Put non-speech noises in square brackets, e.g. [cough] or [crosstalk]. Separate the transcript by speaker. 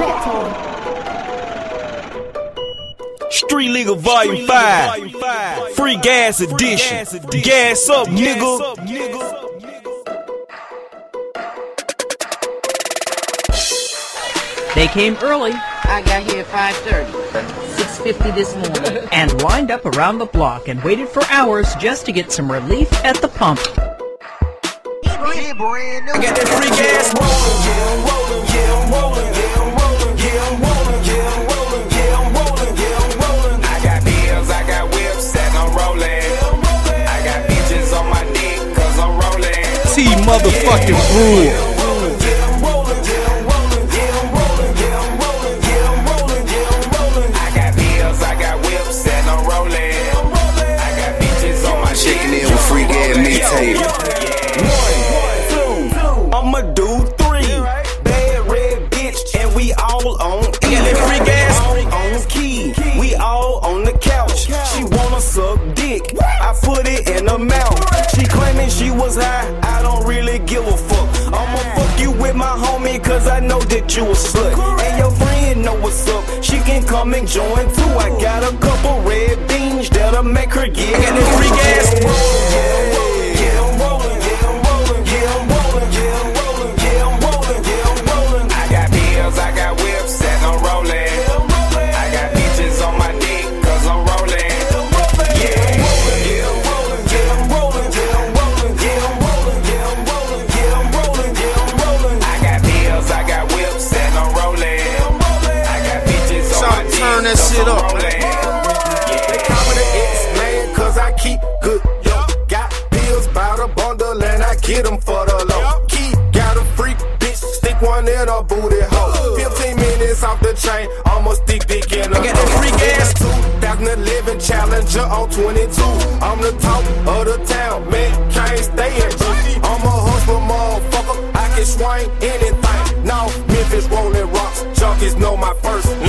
Speaker 1: Tech Talk.
Speaker 2: Street Legal Volume
Speaker 3: 5.
Speaker 2: Free Gas Edition. Gas up, nigga.
Speaker 4: They came early I
Speaker 5: got here at 5.30. 6.50 this morning.
Speaker 4: [laughs] and lined up around the block and waited for hours just to get some relief at the pump.
Speaker 3: I got that free
Speaker 2: gas rolling, yeah, rolling, yeah, rolling, yeah, rolling,
Speaker 3: on my
Speaker 2: Checking dick. in with free gas mixtape. I'ma do three. Bad red bitch, and we all on E. Yeah, that free gas on key. We all on the couch. She wanna suck dick. I put it in her mouth. She claiming she was high. That you a slut. And your friend know what's up. She can come and join too. I got a couple red beans that'll make her get. I got that free gas.
Speaker 6: that shit up.
Speaker 3: They
Speaker 7: call me the I keep good dough. Got bills by the bundle and I get them for the low. Keep got a freak bitch, stick one in a booty hole. 15 minutes off the chain, almost thick dick in a I got that freak ass 2011 Challenger on 22. I'm the top of the town, man, can't stay in I'm a hustler, motherfucker, I can swing anything. Now Memphis rolling rocks, junkies know my first